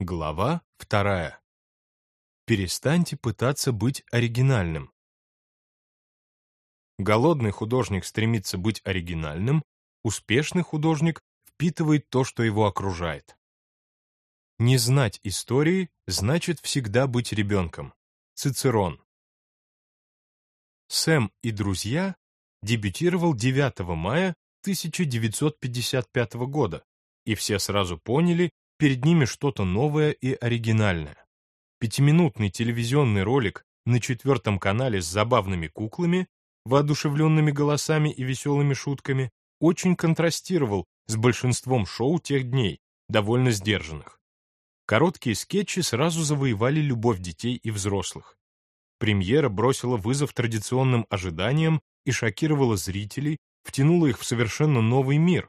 Глава вторая. Перестаньте пытаться быть оригинальным. Голодный художник стремится быть оригинальным, успешный художник впитывает то, что его окружает. Не знать истории значит всегда быть ребенком. Цицерон. Сэм и друзья дебютировал 9 мая 1955 года, и все сразу поняли, перед ними что-то новое и оригинальное. Пятиминутный телевизионный ролик на четвертом канале с забавными куклами, воодушевленными голосами и веселыми шутками, очень контрастировал с большинством шоу тех дней, довольно сдержанных. Короткие скетчи сразу завоевали любовь детей и взрослых. Премьера бросила вызов традиционным ожиданиям и шокировала зрителей, втянула их в совершенно новый мир,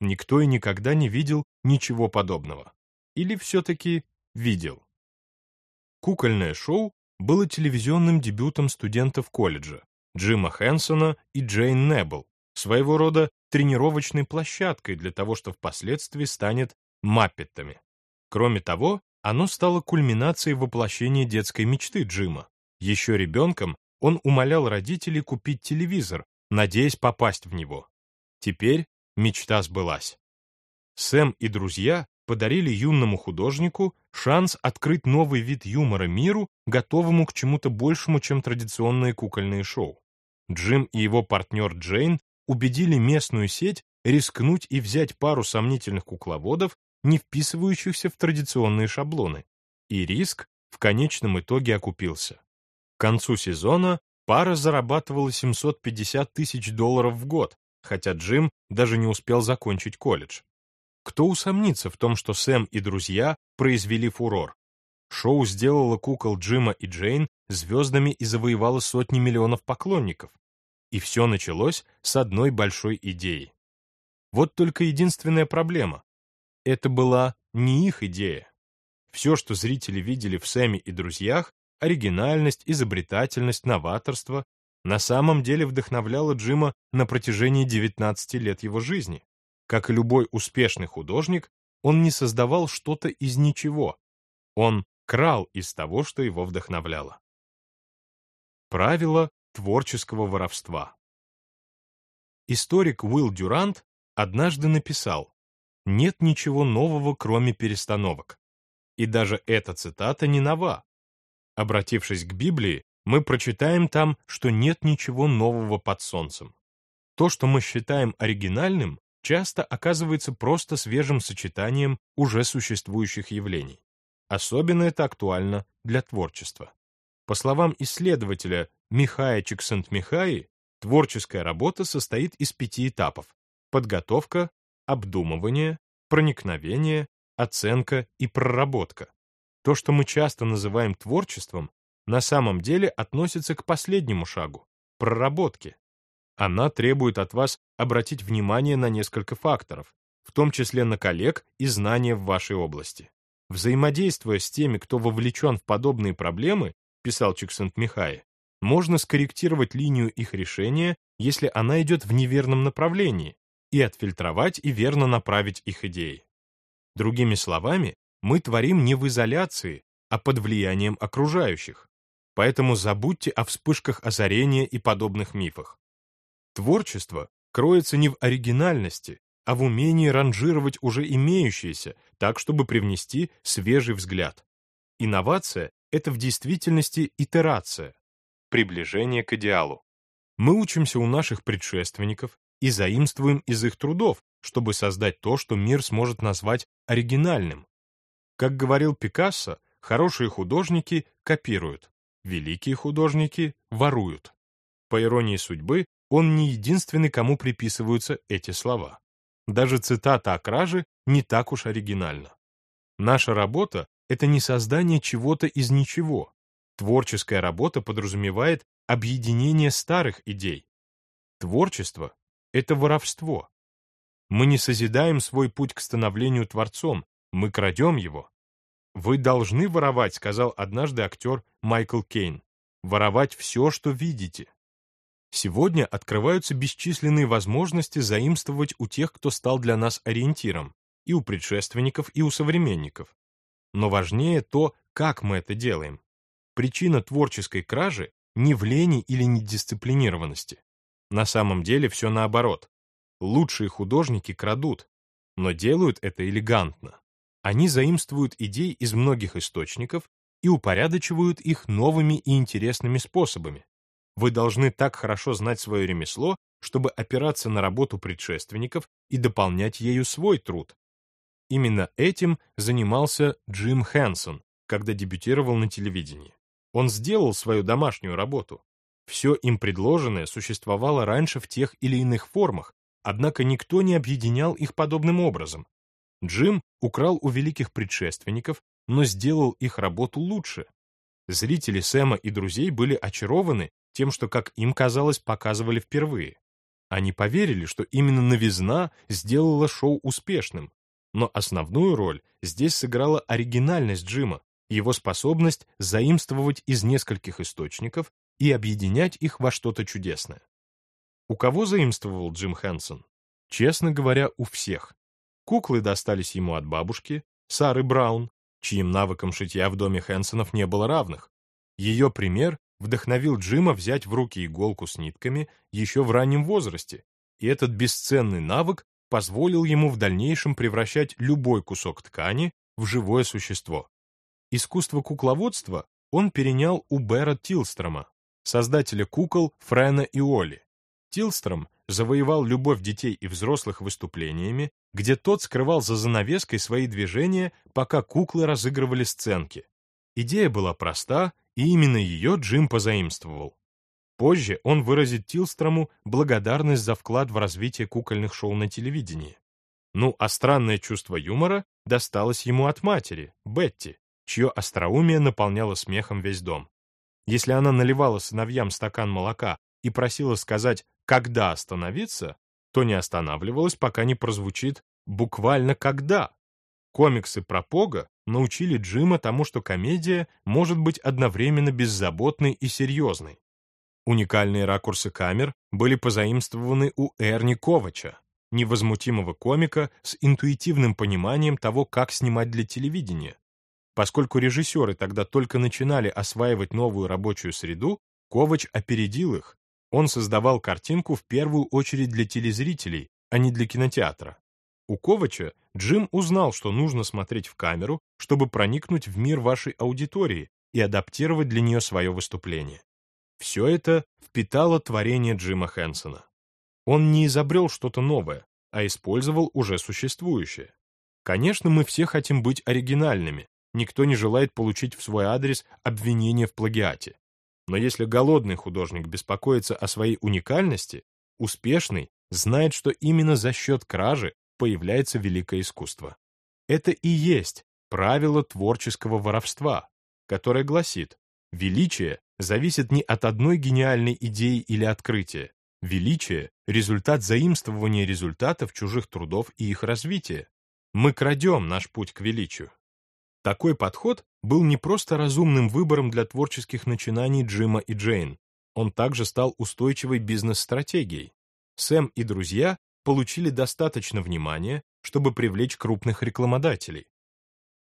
Никто и никогда не видел ничего подобного. Или все-таки видел. Кукольное шоу было телевизионным дебютом студентов колледжа Джима Хэнсона и Джейн Небл, своего рода тренировочной площадкой для того, что впоследствии станет маппетами. Кроме того, оно стало кульминацией воплощения детской мечты Джима. Еще ребенком он умолял родителей купить телевизор, надеясь попасть в него. Теперь Мечта сбылась. Сэм и друзья подарили юному художнику шанс открыть новый вид юмора миру, готовому к чему-то большему, чем традиционные кукольные шоу. Джим и его партнер Джейн убедили местную сеть рискнуть и взять пару сомнительных кукловодов, не вписывающихся в традиционные шаблоны. И риск в конечном итоге окупился. К концу сезона пара зарабатывала 750 тысяч долларов в год, хотя Джим даже не успел закончить колледж. Кто усомнится в том, что Сэм и друзья произвели фурор? Шоу сделало кукол Джима и Джейн звездами и завоевало сотни миллионов поклонников. И все началось с одной большой идеи. Вот только единственная проблема. Это была не их идея. Все, что зрители видели в Сэме и друзьях, оригинальность, изобретательность, новаторство, на самом деле вдохновляла Джима на протяжении 19 лет его жизни. Как и любой успешный художник, он не создавал что-то из ничего. Он крал из того, что его вдохновляло. Правило творческого воровства. Историк Уилл Дюрант однажды написал «Нет ничего нового, кроме перестановок». И даже эта цитата не нова. Обратившись к Библии, мы прочитаем там, что нет ничего нового под солнцем. То, что мы считаем оригинальным, часто оказывается просто свежим сочетанием уже существующих явлений. Особенно это актуально для творчества. По словам исследователя Михая Чиксент-Михаи, творческая работа состоит из пяти этапов – подготовка, обдумывание, проникновение, оценка и проработка. То, что мы часто называем творчеством, на самом деле относится к последнему шагу — проработке. Она требует от вас обратить внимание на несколько факторов, в том числе на коллег и знания в вашей области. Взаимодействуя с теми, кто вовлечен в подобные проблемы, писал Чиксент-Михай, можно скорректировать линию их решения, если она идет в неверном направлении, и отфильтровать и верно направить их идеи. Другими словами, мы творим не в изоляции, а под влиянием окружающих поэтому забудьте о вспышках озарения и подобных мифах. Творчество кроется не в оригинальности, а в умении ранжировать уже имеющиеся, так, чтобы привнести свежий взгляд. Инновация — это в действительности итерация, приближение к идеалу. Мы учимся у наших предшественников и заимствуем из их трудов, чтобы создать то, что мир сможет назвать оригинальным. Как говорил Пикассо, хорошие художники копируют, великие художники воруют. По иронии судьбы, он не единственный, кому приписываются эти слова. Даже цитата о краже не так уж оригинальна. Наша работа — это не создание чего-то из ничего. Творческая работа подразумевает объединение старых идей. Творчество — это воровство. Мы не созидаем свой путь к становлению творцом, мы крадем его. «Вы должны воровать», — сказал однажды актер Майкл Кейн. «Воровать все, что видите». Сегодня открываются бесчисленные возможности заимствовать у тех, кто стал для нас ориентиром, и у предшественников, и у современников. но важнее то, как мы это делаем. Причина творческой кражи не в лени или недисциплинированности. На самом деле все наоборот. Лучшие художники крадут, но делают это элегантно. Они заимствуют идей из многих источников и упорядочивают их новыми и интересными способами. Вы должны так хорошо знать свое ремесло, чтобы опираться на работу предшественников и дополнять ею свой труд. Именно этим занимался Джим Хэнсон, когда дебютировал на телевидении. Он сделал свою домашнюю работу. Все им предложенное существовало раньше в тех или иных формах, однако никто не объединял их подобным образом. Джим украл у великих предшественников, но сделал их работу лучше. Зрители Сэма и друзей были очарованы тем, что, как им казалось, показывали впервые. Они поверили, что именно новизна сделала шоу успешным, но основную роль здесь сыграла оригинальность Джима, его способность заимствовать из нескольких источников и объединять их во что-то чудесное. У кого заимствовал Джим Хэнсон? Честно говоря, у всех. Куклы достались ему от бабушки, Сары Браун, чьим навыкам шитья в доме Хэнсонов не было равных. Ее пример вдохновил Джима взять в руки иголку с нитками еще в раннем возрасте, и этот бесценный навык позволил ему в дальнейшем превращать любой кусок ткани в живое существо. Искусство кукловодства он перенял у Бера Тилстрома, создателя кукол Френа и Оли. Тилстром завоевал любовь детей и взрослых выступлениями, где тот скрывал за занавеской свои движения, пока куклы разыгрывали сценки. Идея была проста, и именно ее Джим позаимствовал. Позже он выразит Тилстрому благодарность за вклад в развитие кукольных шоу на телевидении. Ну, а странное чувство юмора досталось ему от матери, Бетти, чье остроумие наполняло смехом весь дом. Если она наливала сыновьям стакан молока и просила сказать «когда остановиться», то не останавливалась, пока не прозвучит буквально «когда». Комиксы про Пога научили Джима тому, что комедия может быть одновременно беззаботной и серьезной. Уникальные ракурсы камер были позаимствованы у Эрни Ковача, невозмутимого комика с интуитивным пониманием того, как снимать для телевидения, Поскольку режиссеры тогда только начинали осваивать новую рабочую среду, Ковач опередил их. Он создавал картинку в первую очередь для телезрителей, а не для кинотеатра. У Ковача Джим узнал, что нужно смотреть в камеру, чтобы проникнуть в мир вашей аудитории и адаптировать для нее свое выступление. Все это впитало творение Джима Хэнсона. Он не изобрел что-то новое, а использовал уже существующее. Конечно, мы все хотим быть оригинальными, Никто не желает получить в свой адрес обвинение в плагиате. Но если голодный художник беспокоится о своей уникальности, успешный знает, что именно за счет кражи появляется великое искусство. Это и есть правило творческого воровства, которое гласит, величие зависит не от одной гениальной идеи или открытия. Величие — результат заимствования результатов чужих трудов и их развития. Мы крадем наш путь к величию. Такой подход был не просто разумным выбором для творческих начинаний Джима и Джейн, он также стал устойчивой бизнес-стратегией. Сэм и друзья получили достаточно внимания, чтобы привлечь крупных рекламодателей.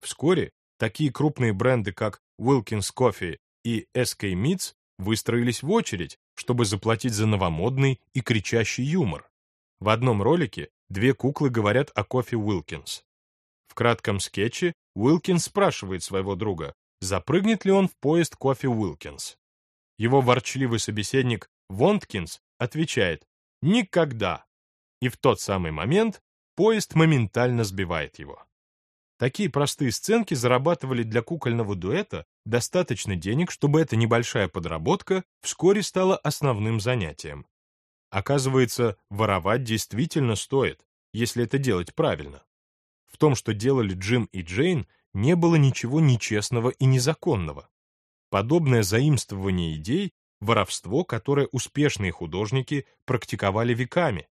Вскоре такие крупные бренды, как Wilkins Coffee и SK Meats, выстроились в очередь, чтобы заплатить за новомодный и кричащий юмор. В одном ролике две куклы говорят о кофе Wilkins. В кратком скетче Уилкинс спрашивает своего друга, запрыгнет ли он в поезд кофе Уилкинс. Его ворчливый собеседник Вонткинс отвечает «Никогда!» И в тот самый момент поезд моментально сбивает его. Такие простые сценки зарабатывали для кукольного дуэта достаточно денег, чтобы эта небольшая подработка вскоре стала основным занятием. Оказывается, воровать действительно стоит, если это делать правильно. В том, что делали Джим и Джейн, не было ничего нечестного и незаконного. Подобное заимствование идей — воровство, которое успешные художники практиковали веками.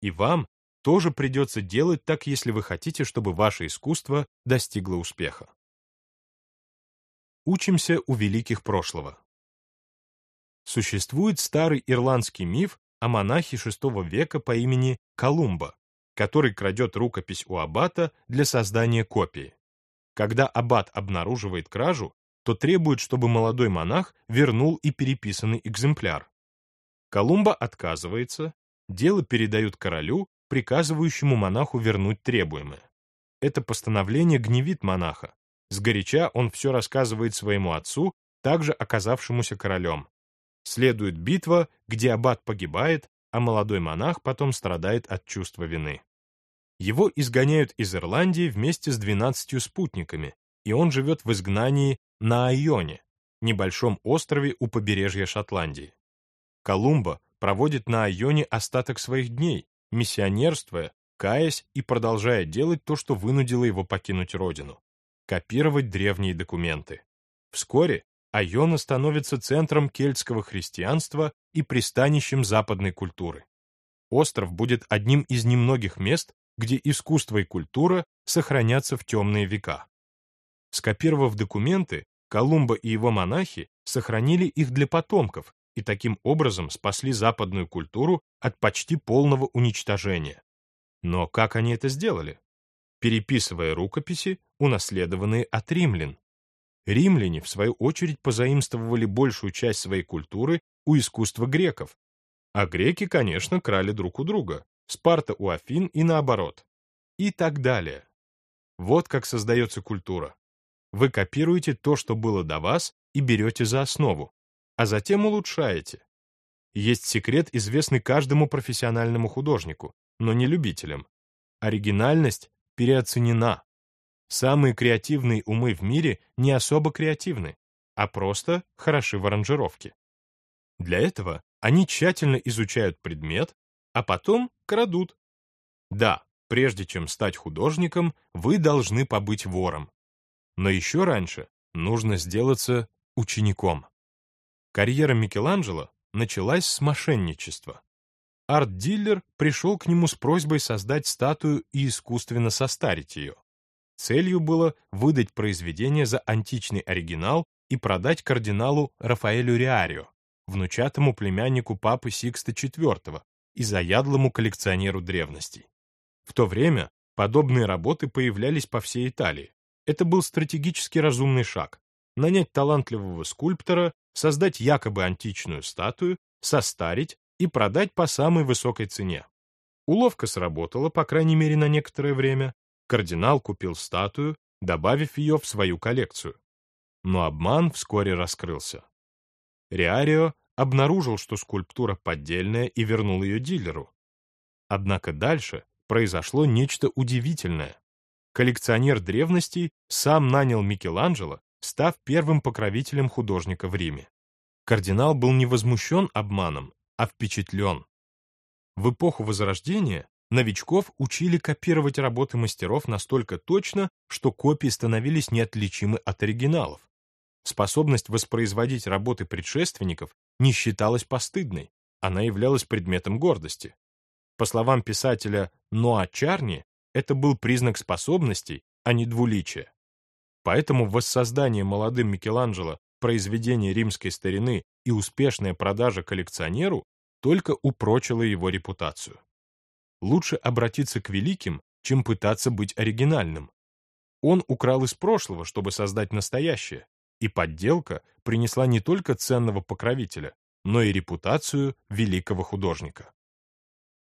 И вам тоже придется делать так, если вы хотите, чтобы ваше искусство достигло успеха. Учимся у великих прошлого. Существует старый ирландский миф о монахе VI века по имени Колумба, который крадет рукопись у аббата для создания копии. Когда аббат обнаруживает кражу, то требует, чтобы молодой монах вернул и переписанный экземпляр. Колумба отказывается, дело передают королю, приказывающему монаху вернуть требуемое. Это постановление гневит монаха. Сгоряча он все рассказывает своему отцу, также оказавшемуся королем. Следует битва, где аббат погибает, а молодой монах потом страдает от чувства вины. Его изгоняют из Ирландии вместе с двенадцатью спутниками, и он живет в изгнании на Айоне, небольшом острове у побережья Шотландии. Колумба проводит на Айоне остаток своих дней, миссионерствуя, каясь и продолжая делать то, что вынудило его покинуть родину — копировать древние документы. Вскоре Айона становится центром кельтского христианства и пристанищем западной культуры. Остров будет одним из немногих мест, где искусство и культура сохранятся в темные века. Скопировав документы, Колумба и его монахи сохранили их для потомков и таким образом спасли западную культуру от почти полного уничтожения. Но как они это сделали? Переписывая рукописи, унаследованные от римлян. Римляне, в свою очередь, позаимствовали большую часть своей культуры у искусства греков. А греки, конечно, крали друг у друга. Спарта у Афин и наоборот. И так далее. Вот как создается культура. Вы копируете то, что было до вас, и берете за основу, а затем улучшаете. Есть секрет, известный каждому профессиональному художнику, но не любителям. Оригинальность переоценена. Самые креативные умы в мире не особо креативны, а просто хороши в аранжировке. Для этого они тщательно изучают предмет, а потом крадут. Да, прежде чем стать художником, вы должны побыть вором. Но еще раньше нужно сделаться учеником. Карьера Микеланджело началась с мошенничества. Арт-дилер пришел к нему с просьбой создать статую и искусственно состарить ее. Целью было выдать произведение за античный оригинал и продать кардиналу Рафаэлю Риарио, внучатому племяннику папы Сикста IV и заядлому коллекционеру древностей. В то время подобные работы появлялись по всей Италии. Это был стратегически разумный шаг — нанять талантливого скульптора, создать якобы античную статую, состарить и продать по самой высокой цене. Уловка сработала, по крайней мере, на некоторое время, Кардинал купил статую, добавив ее в свою коллекцию. Но обман вскоре раскрылся. Риарио обнаружил, что скульптура поддельная и вернул ее дилеру. Однако дальше произошло нечто удивительное. Коллекционер древностей сам нанял Микеланджело, став первым покровителем художника в Риме. Кардинал был не возмущен обманом, а впечатлен. В эпоху Возрождения Новичков учили копировать работы мастеров настолько точно, что копии становились неотличимы от оригиналов. Способность воспроизводить работы предшественников не считалась постыдной, она являлась предметом гордости. По словам писателя Ноа Чарни, это был признак способностей, а не двуличия. Поэтому воссоздание молодым Микеланджело произведения римской старины и успешная продажа коллекционеру только упрочила его репутацию лучше обратиться к великим, чем пытаться быть оригинальным. Он украл из прошлого, чтобы создать настоящее, и подделка принесла не только ценного покровителя, но и репутацию великого художника.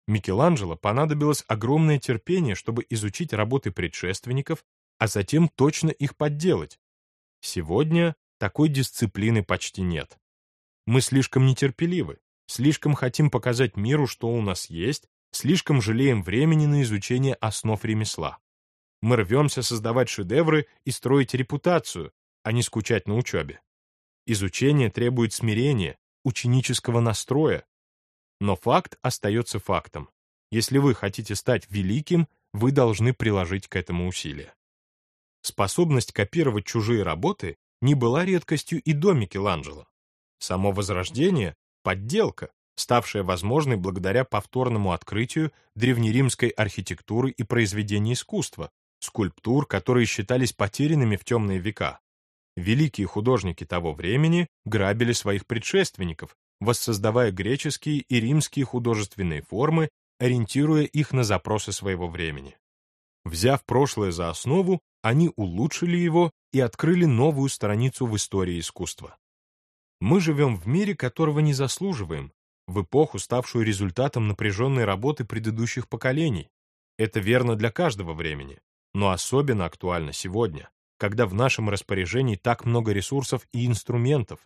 Микеланджело понадобилось огромное терпение, чтобы изучить работы предшественников, а затем точно их подделать. Сегодня такой дисциплины почти нет. Мы слишком нетерпеливы, слишком хотим показать миру, что у нас есть, слишком жалеем времени на изучение основ ремесла. Мы рвемся создавать шедевры и строить репутацию, а не скучать на учебе. Изучение требует смирения, ученического настроя. Но факт остается фактом. Если вы хотите стать великим, вы должны приложить к этому усилия. Способность копировать чужие работы не была редкостью и до Микеланджело. Само Возрождение — подделка, ставшая возможной благодаря повторному открытию древнеримской архитектуры и произведений искусства, скульптур, которые считались потерянными в темные века. Великие художники того времени грабили своих предшественников, воссоздавая греческие и римские художественные формы, ориентируя их на запросы своего времени. Взяв прошлое за основу, они улучшили его и открыли новую страницу в истории искусства. Мы живем в мире, которого не заслуживаем, в эпоху, ставшую результатом напряженной работы предыдущих поколений. Это верно для каждого времени, но особенно актуально сегодня, когда в нашем распоряжении так много ресурсов и инструментов.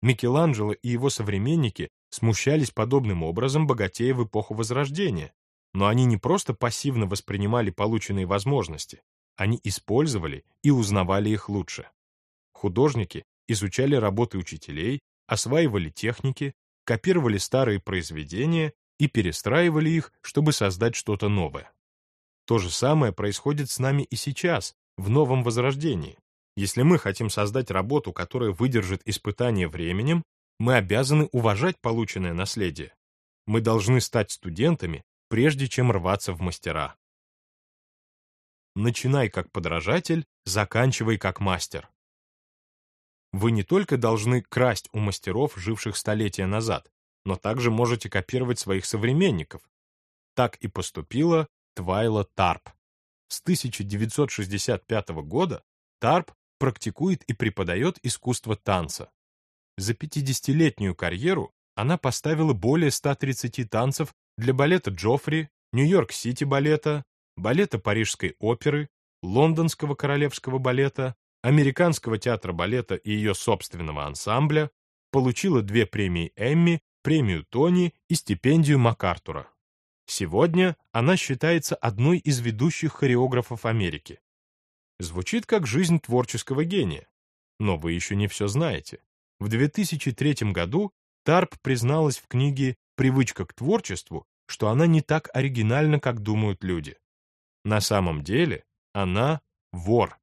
Микеланджело и его современники смущались подобным образом, богатея в эпоху Возрождения, но они не просто пассивно воспринимали полученные возможности, они использовали и узнавали их лучше. Художники изучали работы учителей, осваивали техники, копировали старые произведения и перестраивали их, чтобы создать что-то новое. То же самое происходит с нами и сейчас, в новом возрождении. Если мы хотим создать работу, которая выдержит испытание временем, мы обязаны уважать полученное наследие. Мы должны стать студентами, прежде чем рваться в мастера. Начинай как подражатель, заканчивай как мастер. Вы не только должны красть у мастеров, живших столетия назад, но также можете копировать своих современников. Так и поступила Твайла Тарп. С 1965 года Тарп практикует и преподает искусство танца. За 50-летнюю карьеру она поставила более 130 танцев для балета Джоффри, Нью-Йорк-Сити балета, балета Парижской оперы, Лондонского королевского балета, Американского театра балета и ее собственного ансамбля, получила две премии Эмми, премию Тони и стипендию МакАртура. Сегодня она считается одной из ведущих хореографов Америки. Звучит как жизнь творческого гения. Но вы еще не все знаете. В 2003 году Тарп призналась в книге «Привычка к творчеству», что она не так оригинальна, как думают люди. На самом деле она вор.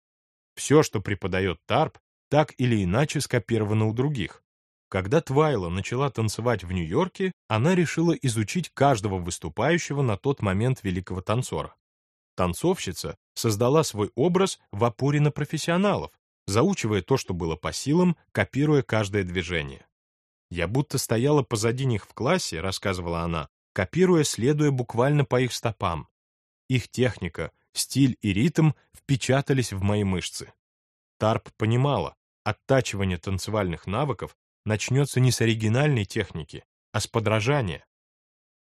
Все, что преподает Тарп, так или иначе скопировано у других. Когда Твайла начала танцевать в Нью-Йорке, она решила изучить каждого выступающего на тот момент великого танцора. Танцовщица создала свой образ в опоре на профессионалов, заучивая то, что было по силам, копируя каждое движение. «Я будто стояла позади них в классе», — рассказывала она, копируя, следуя буквально по их стопам. Их техника, стиль и ритм впечатались в мои мышцы. Тарп понимала, оттачивание танцевальных навыков начнется не с оригинальной техники, а с подражания.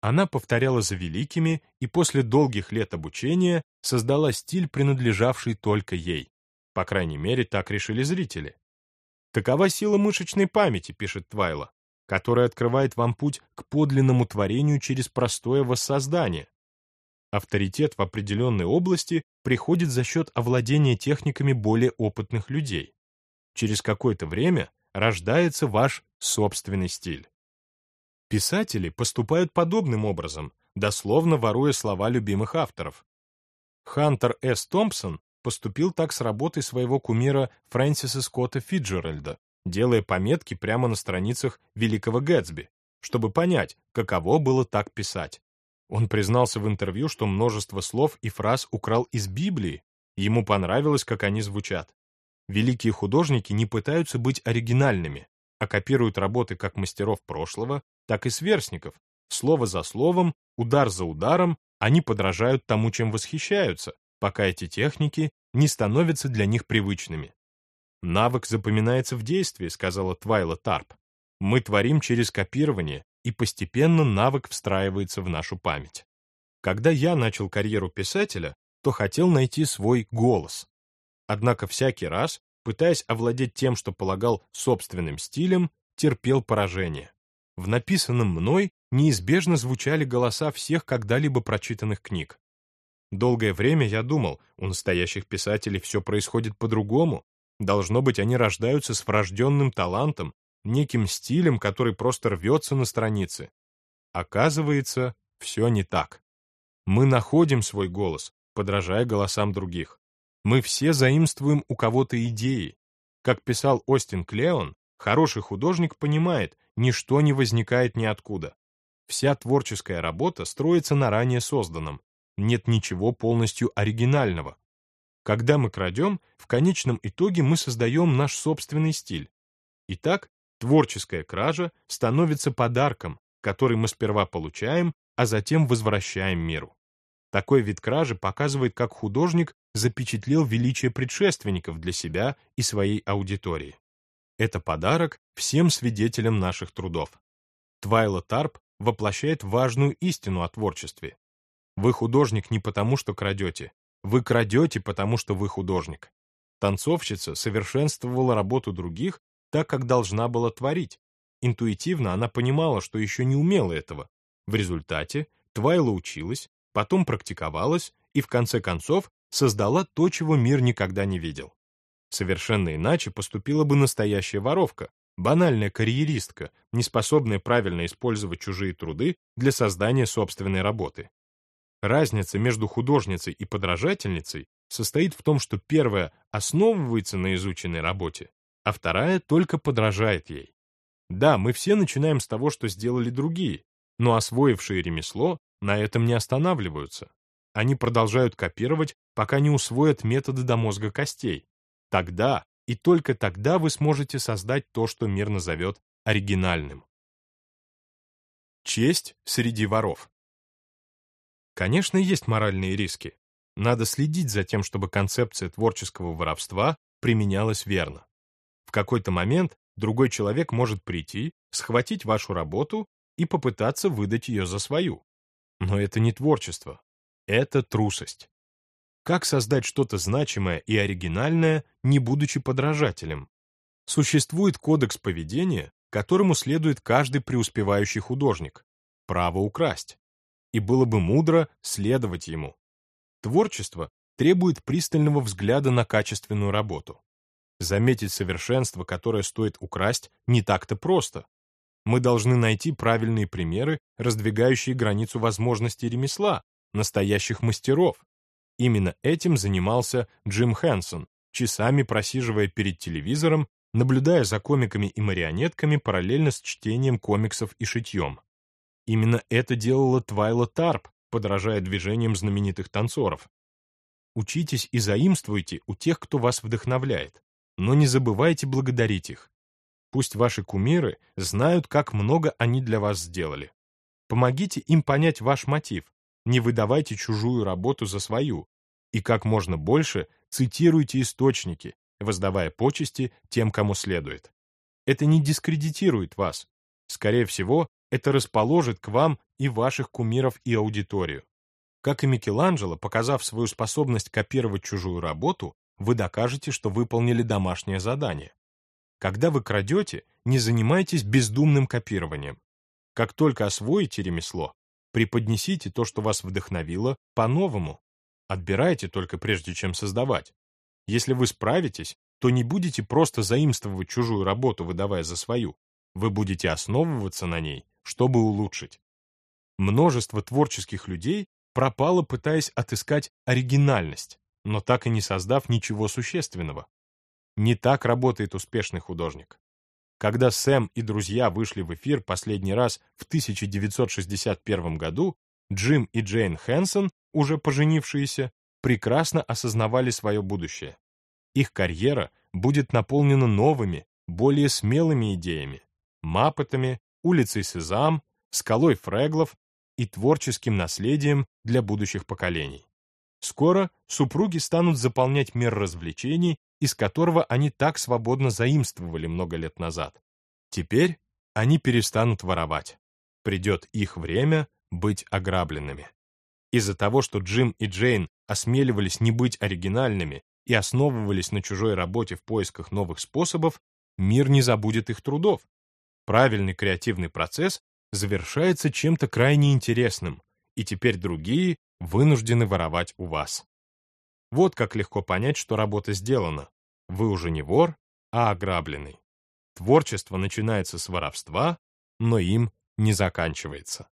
Она повторяла за великими и после долгих лет обучения создала стиль, принадлежавший только ей. По крайней мере, так решили зрители. Такова сила мышечной памяти, пишет Твайла, которая открывает вам путь к подлинному творению через простое воссоздание. Авторитет в определенной области приходит за счет овладения техниками более опытных людей. Через какое-то время рождается ваш собственный стиль. Писатели поступают подобным образом, дословно воруя слова любимых авторов. Хантер С. Томпсон поступил так с работой своего кумира Фрэнсиса Скотта Фиджеральда, делая пометки прямо на страницах Великого Гэтсби, чтобы понять, каково было так писать. Он признался в интервью, что множество слов и фраз украл из Библии, ему понравилось, как они звучат. Великие художники не пытаются быть оригинальными, а копируют работы как мастеров прошлого, так и сверстников. Слово за словом, удар за ударом они подражают тому, чем восхищаются, пока эти техники не становятся для них привычными. «Навык запоминается в действии», — сказала Твайла Тарп. «Мы творим через копирование, и постепенно навык встраивается в нашу память». Когда я начал карьеру писателя, то хотел найти свой голос. Однако всякий раз, пытаясь овладеть тем, что полагал собственным стилем, терпел поражение. В написанном мной неизбежно звучали голоса всех когда-либо прочитанных книг. Долгое время я думал, у настоящих писателей все происходит по-другому. Должно быть, они рождаются с врожденным талантом, неким стилем, который просто рвется на странице. Оказывается, все не так. Мы находим свой голос, подражая голосам других. Мы все заимствуем у кого-то идеи. Как писал Остин Клеон, хороший художник понимает, ничто не возникает ниоткуда. Вся творческая работа строится на ранее созданном. Нет ничего полностью оригинального. Когда мы крадем, в конечном итоге мы создаем наш собственный стиль. Итак, творческая кража становится подарком, который мы сперва получаем, а затем возвращаем миру. Такой вид кражи показывает, как художник запечатлел величие предшественников для себя и своей аудитории. Это подарок всем свидетелям наших трудов. Твайла Тарп воплощает важную истину о творчестве. Вы художник не потому, что крадете. Вы крадете, потому что вы художник. Танцовщица совершенствовала работу других так, как должна была творить. Интуитивно она понимала, что еще не умела этого. В результате Твайла училась, потом практиковалась и в конце концов создала то, чего мир никогда не видел. Совершенно иначе поступила бы настоящая воровка, банальная карьеристка, не способная правильно использовать чужие труды для создания собственной работы. Разница между художницей и подражательницей состоит в том, что первая основывается на изученной работе, а вторая только подражает ей. Да, мы все начинаем с того, что сделали другие, но освоившие ремесло на этом не останавливаются. Они продолжают копировать, пока не усвоят методы до мозга костей. Тогда и только тогда вы сможете создать то, что мир назовет оригинальным. Честь среди воров. Конечно, есть моральные риски. Надо следить за тем, чтобы концепция творческого воровства применялась верно. В какой-то момент другой человек может прийти, схватить вашу работу и попытаться выдать ее за свою. Но это не творчество. Это трусость. Как создать что-то значимое и оригинальное, не будучи подражателем? Существует кодекс поведения, которому следует каждый преуспевающий художник. Право украсть. И было бы мудро следовать ему. Творчество требует пристального взгляда на качественную работу. Заметить совершенство, которое стоит украсть, не так-то просто. Мы должны найти правильные примеры, раздвигающие границу возможностей ремесла, настоящих мастеров. Именно этим занимался Джим Хэнсон, часами просиживая перед телевизором, наблюдая за комиками и марионетками параллельно с чтением комиксов и шитьем. Именно это делала Твайла Тарп, подражая движениям знаменитых танцоров. Учитесь и заимствуйте у тех, кто вас вдохновляет, но не забывайте благодарить их. Пусть ваши кумиры знают, как много они для вас сделали. Помогите им понять ваш мотив, не выдавайте чужую работу за свою, и как можно больше цитируйте источники, воздавая почести тем, кому следует. Это не дискредитирует вас. Скорее всего, это расположит к вам и ваших кумиров и аудиторию. Как и Микеланджело, показав свою способность копировать чужую работу, вы докажете, что выполнили домашнее задание. Когда вы крадете, не занимайтесь бездумным копированием. Как только освоите ремесло, преподнесите то, что вас вдохновило, по-новому. Отбирайте только прежде, чем создавать. Если вы справитесь, то не будете просто заимствовать чужую работу, выдавая за свою. Вы будете основываться на ней, чтобы улучшить. Множество творческих людей пропало, пытаясь отыскать оригинальность, но так и не создав ничего существенного. Не так работает успешный художник. Когда Сэм и друзья вышли в эфир последний раз в 1961 году, Джим и Джейн Хэнсон, уже поженившиеся, прекрасно осознавали свое будущее. Их карьера будет наполнена новыми, более смелыми идеями, маппетами, улицей Сезам, скалой Фреглов и творческим наследием для будущих поколений. Скоро супруги станут заполнять мир развлечений, из которого они так свободно заимствовали много лет назад. Теперь они перестанут воровать. Придет их время быть ограбленными. Из-за того, что Джим и Джейн осмеливались не быть оригинальными и основывались на чужой работе в поисках новых способов, мир не забудет их трудов. Правильный креативный процесс завершается чем-то крайне интересным, и теперь другие вынуждены воровать у вас. Вот как легко понять, что работа сделана. Вы уже не вор, а ограбленный. Творчество начинается с воровства, но им не заканчивается.